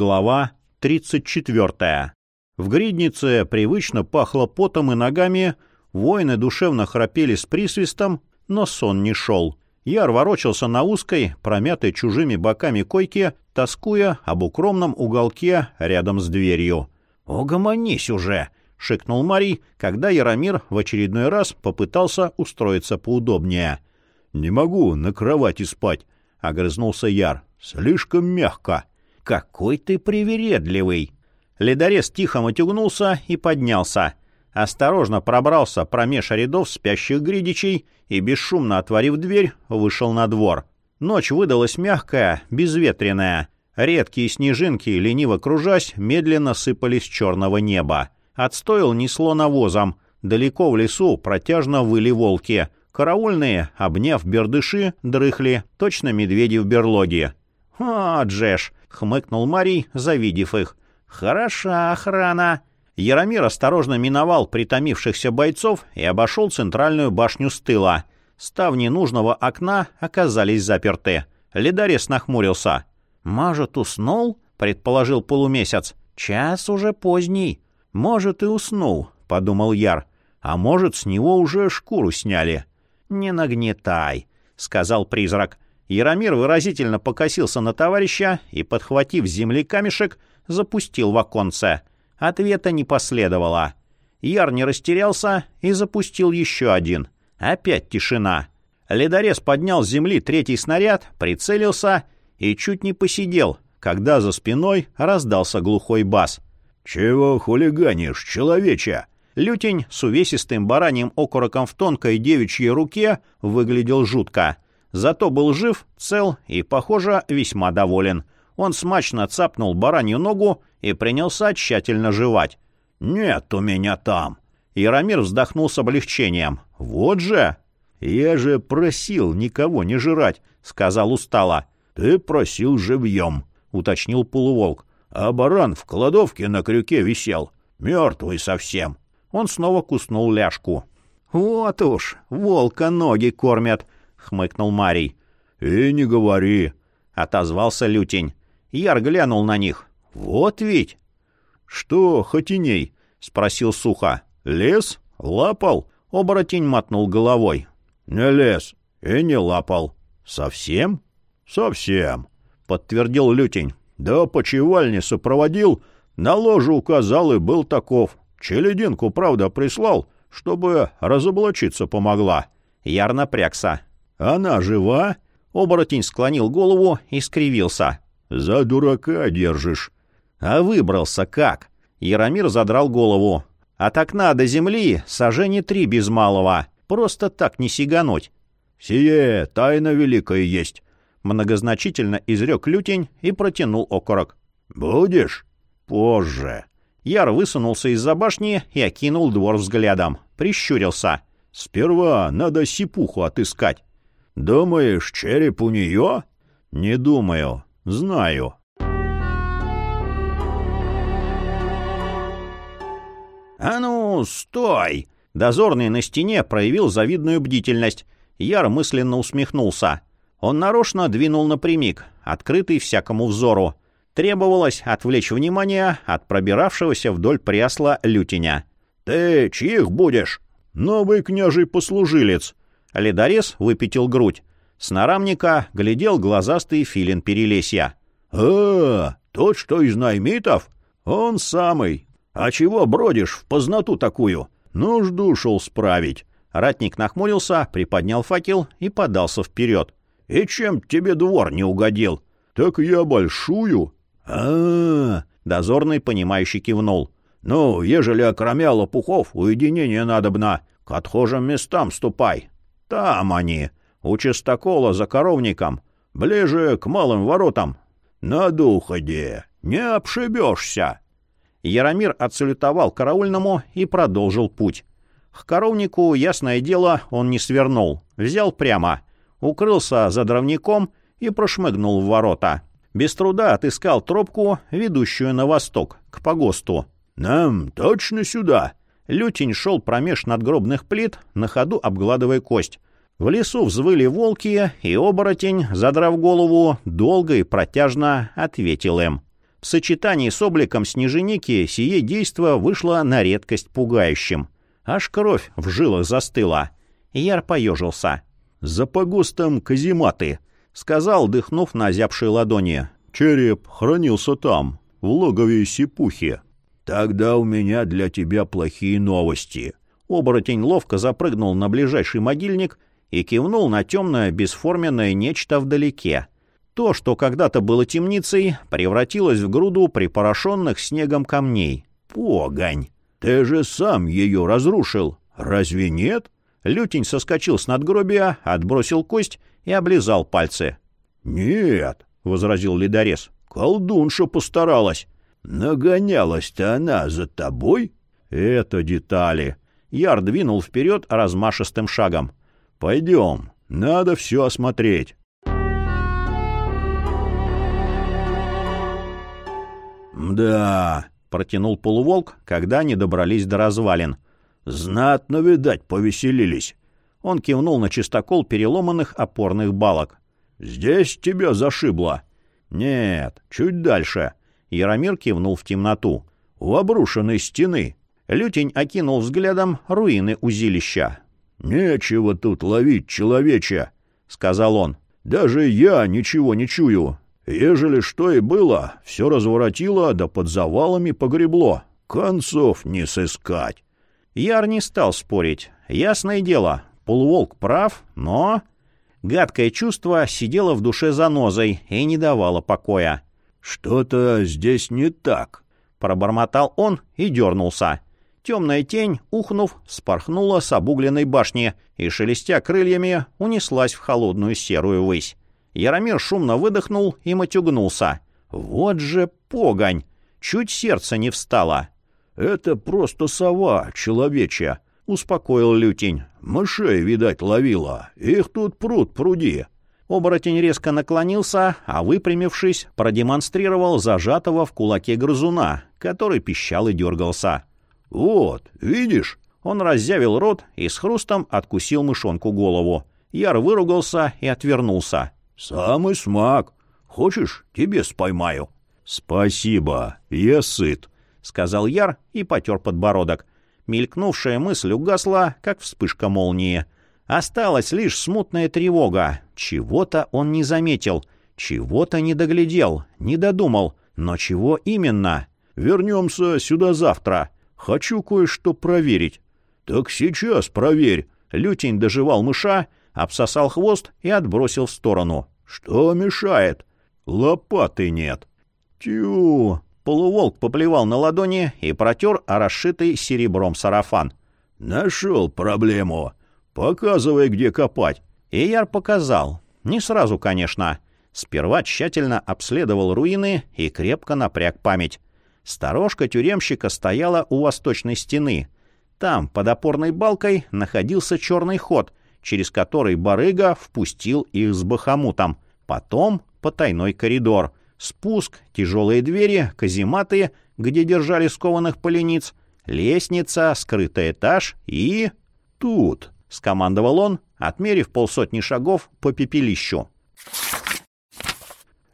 Глава 34. В гриднице привычно пахло потом и ногами, воины душевно храпели с присвистом, но сон не шел. Яр ворочался на узкой, промятой чужими боками койке, тоскуя об укромном уголке рядом с дверью. «Угомонись уже!» — шикнул Марий, когда Яромир в очередной раз попытался устроиться поудобнее. «Не могу на кровати спать», — огрызнулся Яр. «Слишком мягко». «Какой ты привередливый!» Ледорез тихо матюгнулся и поднялся. Осторожно пробрался промеж рядов спящих гридичей и, бесшумно отворив дверь, вышел на двор. Ночь выдалась мягкая, безветренная. Редкие снежинки, лениво кружась, медленно сыпались с черного неба. От стоил несло навозом. Далеко в лесу протяжно выли волки. Караульные, обняв бердыши, дрыхли, точно медведи в берлоге. «А, Джеш!» — хмыкнул Марий, завидев их. «Хороша охрана!» Яромир осторожно миновал притомившихся бойцов и обошел центральную башню с тыла. Ставни нужного окна оказались заперты. Ледарес нахмурился. «Может, уснул?» — предположил полумесяц. «Час уже поздний». «Может, и уснул», — подумал Яр. «А может, с него уже шкуру сняли». «Не нагнетай», — сказал призрак. Яромир выразительно покосился на товарища и, подхватив с земли камешек, запустил в оконце. Ответа не последовало. Яр не растерялся и запустил еще один. Опять тишина. Ледорез поднял с земли третий снаряд, прицелился и чуть не посидел, когда за спиной раздался глухой бас. «Чего хулиганишь, человече?» Лютень с увесистым бараньим окороком в тонкой девичьей руке выглядел жутко — Зато был жив, цел и, похоже, весьма доволен. Он смачно цапнул баранью ногу и принялся тщательно жевать. «Нет у меня там!» Яромир вздохнул с облегчением. «Вот же!» «Я же просил никого не жрать», — сказал устало. «Ты просил живьем», — уточнил полуволк. «А баран в кладовке на крюке висел. Мертвый совсем». Он снова куснул ляжку. «Вот уж, волка ноги кормят», — хмыкнул Марий. «И не говори», — отозвался Лютень. Яр глянул на них. «Вот ведь!» «Что, хотиней?» — спросил сухо. «Лес? Лапал?» Оборотень мотнул головой. «Не лес и не лапал». «Совсем?» «Совсем», — подтвердил Лютень. «Да почевальни проводил, на ложу указал и был таков. Челединку, правда, прислал, чтобы разоблачиться помогла». Яр напрягся. «Она жива?» Оборотень склонил голову и скривился. «За дурака держишь». «А выбрался как?» Яромир задрал голову. «От окна до земли сажени три без малого. Просто так не сигануть». «Сие тайна великая есть», — многозначительно изрек лютень и протянул окорок. «Будешь?» «Позже». Яр высунулся из-за башни и окинул двор взглядом. Прищурился. «Сперва надо сипуху отыскать». «Думаешь, череп у нее?» «Не думаю. Знаю». «А ну, стой!» Дозорный на стене проявил завидную бдительность. Яр мысленно усмехнулся. Он нарочно двинул напрямик, открытый всякому взору. Требовалось отвлечь внимание от пробиравшегося вдоль прясла лютеня. «Ты чьих будешь?» «Новый княжий послужилец», Ледорез выпятил грудь. С нарамника глядел глазастый филин перелесья. «А, тот, что из наймитов? Он самый. А чего бродишь в познату такую? Нужду шел справить». Ратник нахмурился, приподнял факел и подался вперед. «И чем тебе двор не угодил?» «Так я большую». А, Дозорный, понимающий, кивнул. «Ну, ежели окромя лопухов, уединение надобно. К отхожим местам ступай. Там они, у чистокола за коровником, ближе к малым воротам. На духоде, не обшибешься. Яромир отсалютовал караульному и продолжил путь. К коровнику, ясное дело, он не свернул. Взял прямо, укрылся за дровником и прошмыгнул в ворота. Без труда отыскал тропку, ведущую на восток, к погосту. «Нам точно сюда?» Лютень шел промеж надгробных плит, на ходу обгладывая кость. В лесу взвыли волки, и оборотень, задрав голову, долго и протяжно ответил им. В сочетании с обликом снеженики сие действо вышло на редкость пугающим. Аж кровь в жилах застыла. Яр поежился. «За погостом казематы», — сказал, дыхнув на озябшие ладони. «Череп хранился там, в логове Сипухи». «Тогда у меня для тебя плохие новости». Оборотень ловко запрыгнул на ближайший могильник и кивнул на темное бесформенное нечто вдалеке. То, что когда-то было темницей, превратилось в груду припорошенных снегом камней. Погонь! Ты же сам ее разрушил, разве нет? Лютень соскочил с надгробия, отбросил кость и облизал пальцы. «Нет», — возразил ледорез, — «колдунша постаралась. Нагонялась-то она за тобой?» «Это детали». Яр двинул вперед размашистым шагом. «Пойдем, надо все осмотреть». «Да», — протянул полуволк, когда они добрались до развалин. «Знатно, видать, повеселились». Он кивнул на чистокол переломанных опорных балок. «Здесь тебя зашибло?» «Нет, чуть дальше». Яромир кивнул в темноту. «У обрушенной стены». Лютень окинул взглядом руины узилища. «Нечего тут ловить человеча», — сказал он. «Даже я ничего не чую. Ежели что и было, все разворотило, да под завалами погребло. Концов не сыскать. Яр не стал спорить. Ясное дело, полуволк прав, но... Гадкое чувство сидело в душе занозой и не давало покоя. «Что-то здесь не так», — пробормотал он и дернулся. Темная тень, ухнув, спорхнула с обугленной башни и, шелестя крыльями, унеслась в холодную серую высь. Яромир шумно выдохнул и матюгнулся. «Вот же погонь! Чуть сердце не встало!» «Это просто сова, человечья!» — успокоил Лютень. «Мышей, видать, ловила. Их тут пруд пруди». Оборотень резко наклонился, а, выпрямившись, продемонстрировал зажатого в кулаке грызуна, который пищал и дергался. «Вот, видишь?» Он разъявил рот и с хрустом откусил мышонку голову. Яр выругался и отвернулся. «Самый смак. Хочешь, тебе споймаю?» «Спасибо, я сыт», — сказал Яр и потер подбородок. Мелькнувшая мысль угасла, как вспышка молнии. Осталась лишь смутная тревога. Чего-то он не заметил, чего-то не доглядел, не додумал. Но чего именно? «Вернемся сюда завтра. Хочу кое-что проверить». «Так сейчас проверь». Лютень доживал мыша обсосал хвост и отбросил в сторону. «Что мешает?» «Лопаты нет». «Тю!» Полуволк поплевал на ладони и протер расшитый серебром сарафан. «Нашел проблему. Показывай, где копать». Ияр показал. Не сразу, конечно. Сперва тщательно обследовал руины и крепко напряг память. Сторожка тюремщика стояла у восточной стены. Там, под опорной балкой, находился черный ход, через который барыга впустил их с бахамутом. Потом потайной коридор. Спуск, тяжелые двери, казематы, где держали скованных полениц, лестница, скрытый этаж и... «Тут», — скомандовал он, отмерив полсотни шагов по пепелищу.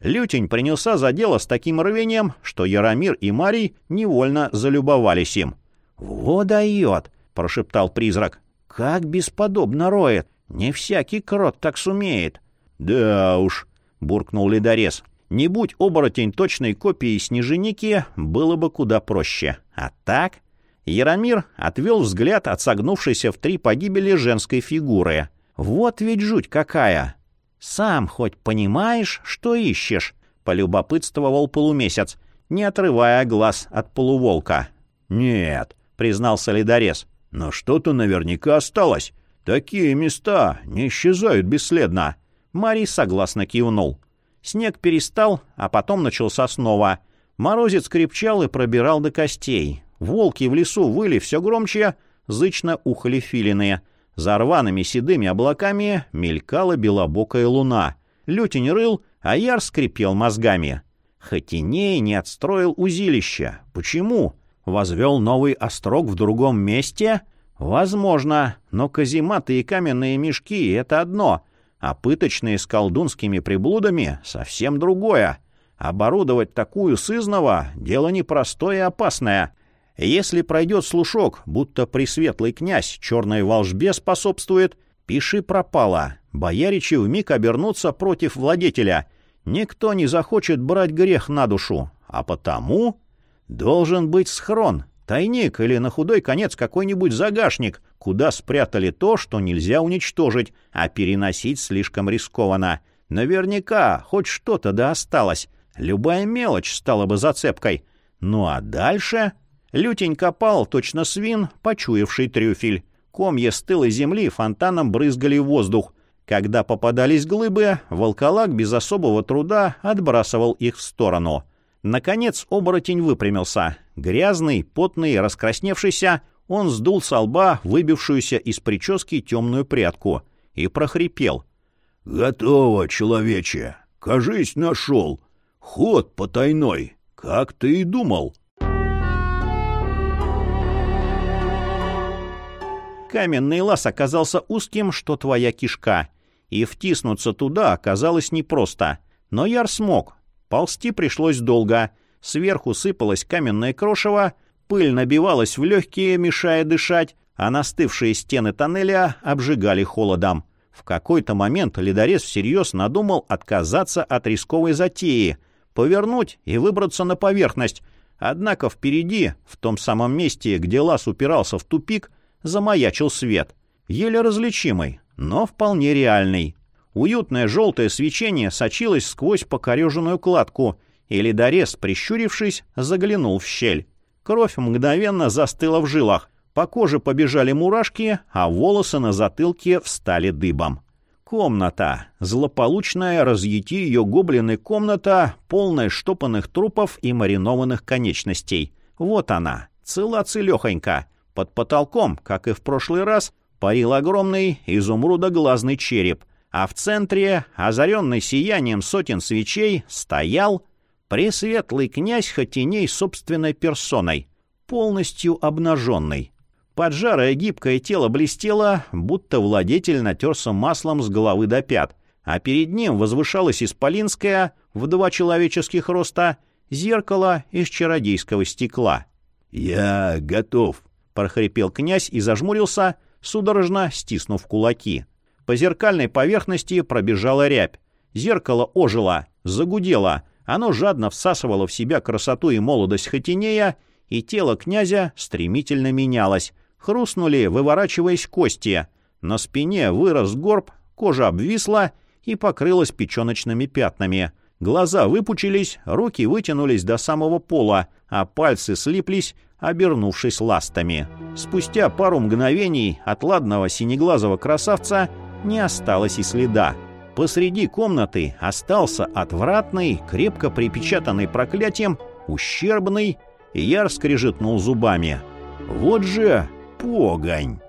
Лютень принялся за дело с таким рвением, что Яромир и Марий невольно залюбовались им. «Во дает!» — прошептал призрак. Как бесподобно роет! Не всякий крот так сумеет. — Да уж, — буркнул ледорез. Не будь оборотень точной копией снеженики, было бы куда проще. А так... Яромир отвел взгляд от согнувшейся в три погибели женской фигуры. Вот ведь жуть какая! Сам хоть понимаешь, что ищешь? Полюбопытствовал полумесяц, не отрывая глаз от полуволка. Нет, признался ледорез. Но что-то наверняка осталось. Такие места не исчезают бесследно. Марий согласно кивнул. Снег перестал, а потом начался снова. Морозец крепчал и пробирал до костей. Волки в лесу выли все громче, зычно ухали филины. За рваными седыми облаками мелькала белобокая луна. Лютень рыл, а Яр скрипел мозгами. Хотиней не отстроил узилище. Почему? Возвел новый острог в другом месте? Возможно, но казематы и каменные мешки — это одно, а пыточные с колдунскими приблудами — совсем другое. Оборудовать такую сызново — дело непростое и опасное. Если пройдет слушок, будто пресветлый князь черной волжбе способствует, пиши пропало. Бояричи вмиг обернутся против владетеля. Никто не захочет брать грех на душу. А потому должен быть схрон, тайник или на худой конец какой-нибудь загашник, куда спрятали то, что нельзя уничтожить, а переносить слишком рискованно. Наверняка хоть что-то да осталось. Любая мелочь стала бы зацепкой. Ну а дальше... Лютень копал, точно свин, почуявший трюфель. Комья стылой земли фонтаном брызгали в воздух. Когда попадались глыбы, волколак без особого труда отбрасывал их в сторону. Наконец оборотень выпрямился. Грязный, потный, раскрасневшийся, он сдул со лба выбившуюся из прически темную прядку и прохрипел. «Готово, человече! Кажись, нашел! Ход потайной, как ты и думал!» Каменный лаз оказался узким, что твоя кишка, и втиснуться туда оказалось непросто. Но Яр смог. Ползти пришлось долго. Сверху сыпалось каменное крошево, пыль набивалась в легкие, мешая дышать, а настывшие стены тоннеля обжигали холодом. В какой-то момент ледорез всерьез надумал отказаться от рисковой затеи, повернуть и выбраться на поверхность. Однако впереди, в том самом месте, где лаз упирался в тупик, замаячил свет. Еле различимый, но вполне реальный. Уютное желтое свечение сочилось сквозь покореженную кладку, и ледорез, прищурившись, заглянул в щель. Кровь мгновенно застыла в жилах, по коже побежали мурашки, а волосы на затылке встали дыбом. Комната. Злополучная, разъяти ее гоблины комната, полная штопанных трупов и маринованных конечностей. Вот она, цела-целехонька. Под потолком, как и в прошлый раз, парил огромный изумрудоглазный череп, а в центре, озаренный сиянием сотен свечей, стоял пресветлый князь Хотиней собственной персоной, полностью обнаженный. Поджарое гибкое тело блестело, будто владетель натерся маслом с головы до пят, а перед ним возвышалось исполинское, в два человеческих роста, зеркало из чародейского стекла. «Я готов», прохрипел князь и зажмурился, судорожно стиснув кулаки. По зеркальной поверхности пробежала рябь. Зеркало ожило, загудело. Оно жадно всасывало в себя красоту и молодость Хатинея, и тело князя стремительно менялось. Хрустнули, выворачиваясь кости. На спине вырос горб, кожа обвисла и покрылась печеночными пятнами. Глаза выпучились, руки вытянулись до самого пола, а пальцы слиплись обернувшись ластами. Спустя пару мгновений от ладного синеглазого красавца не осталось и следа. Посреди комнаты остался отвратный, крепко припечатанный проклятием, ущербный, и яр скрежетнул зубами. «Вот же погонь!»